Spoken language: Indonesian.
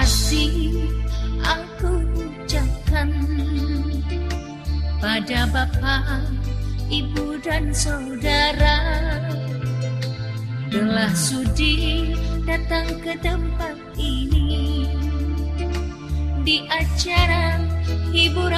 kasih aku ucapkan pada Bapak, Ibu dan Saudara. Telah sudi datang ke tempat ini di acara ibu